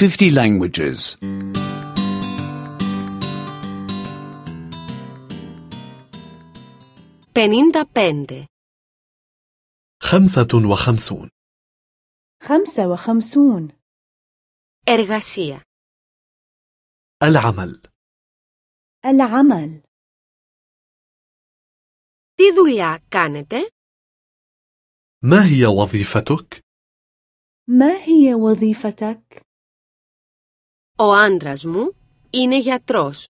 50 languages. 55. خمسة وخمسون خمسة وخمسون Εργασία. العمل العمل Τι δουλειά κάνετε? ما هي وظيفتك؟ ما هي وظيفتك؟ Ο άντρας μου είναι γιατρός.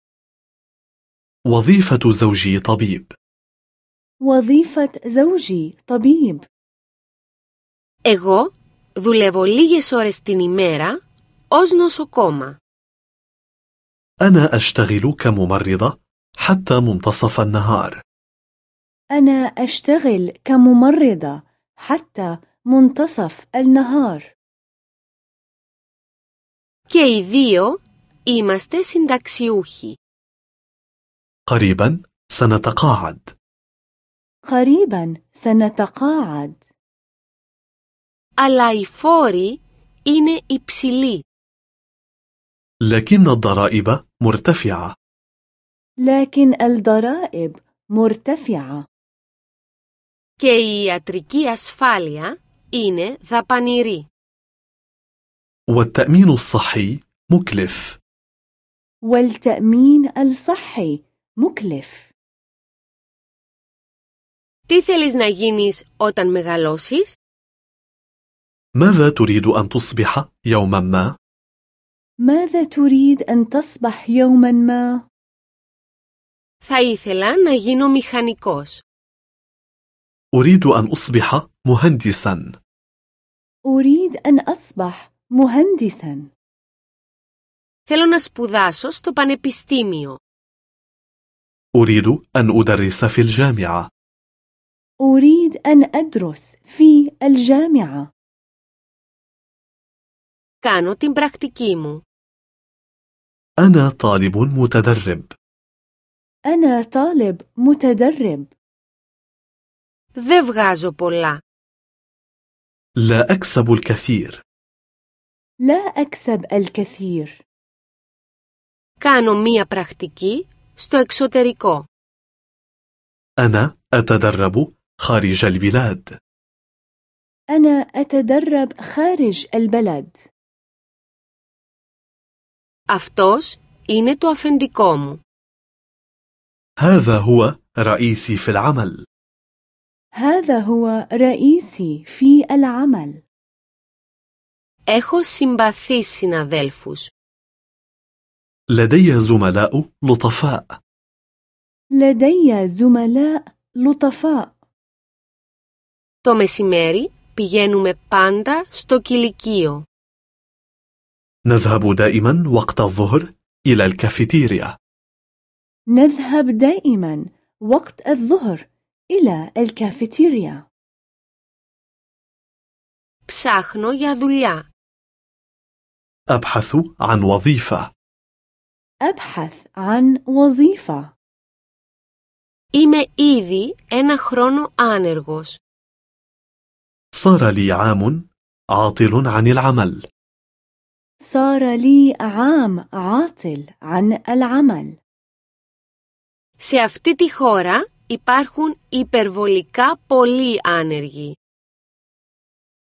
وظيفة زوجي طبيب وظيفة زوجي طبيب Εγώ δουλεύω λίγες ώρες την ημέρα ως νοσοκόμα. أنا أشتغل كممرضة حتى منتصف النهار أنا أشتغل كممرضة حتى منتصف النهار Και οι δύο είμαστε συνταξιούχοι. قريبا سنتقاعد قريبا سنتقاعد Αλλά οι φόροι είναι υψηλοί. لكن الضرائب مرتفعة لكن الضرائب مرتفعة Και η ιατρική ασφάλεια είναι δαπανηρή. والتأمين الصحي مكلف والتأمين الصحي مكلف Τι θέλεις να γίνεις όταν μεγαλώσεις? ماذا تريد أن تصبح يوما ما؟ ماذا تريد أن تصبح يوما ما؟ Θα ήθελα να γίνω μηχανικός. أريد أن أصبح مهندسا أريد أن أصبح مهندسا Θέλω να σπουδάσω στο πανεπιστήμιο. أريد أن أدرس في الجامعة أريد أن أدرس في الجامعة Κάνω την πρακτική μου. أنا طالب متدرب أنا طالب متدرب Δεν βγάζω πολλά. لا أكسب الكثير لا أكسب الكثير Κάνω μία πρακτική στο εξωτερικό. أنا أتدرب خارج البلاد أنا أتدرب خارج البلد Αυτός είναι το αφεντικό μου. هذا هو رئيسي في العمل هذا هو رئيسي في العمل Έχω συμπαθείς συναδέλφους. لدي زملاء لطفاء لدي زملاء لطفاء Το μεσημέρι πηγαίνουμε πάντα στο κηλικείο. نذهب دائما وقت الظهر إلى الكافيتيريا نذهب دائما وقت الظهر إلى الكافيتيريا Ψάχνω για δουλειά. أبحث عن وظيفة أبحث عن وظيفة Είμαι ήδη ένα χρόνο άνεργος. صار لي عام عاطل عن العمل صار لي عام عاطل عن العمل Σε αυτή τη χώρα υπάρχουν υπερβολικά πολλοί άνεργοι.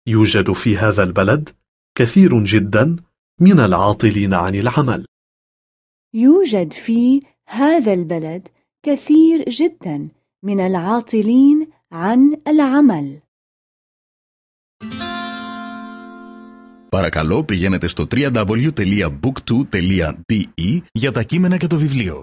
يوجد في هذا البلد كثير جدا من العاطلين عن العمل يوجد في هذا البلد كثير جدا من العاطلين عن العمل Παρακαλώ πηγαίνετε στο www.book2.de για τα κείμενα και το βιβλίο.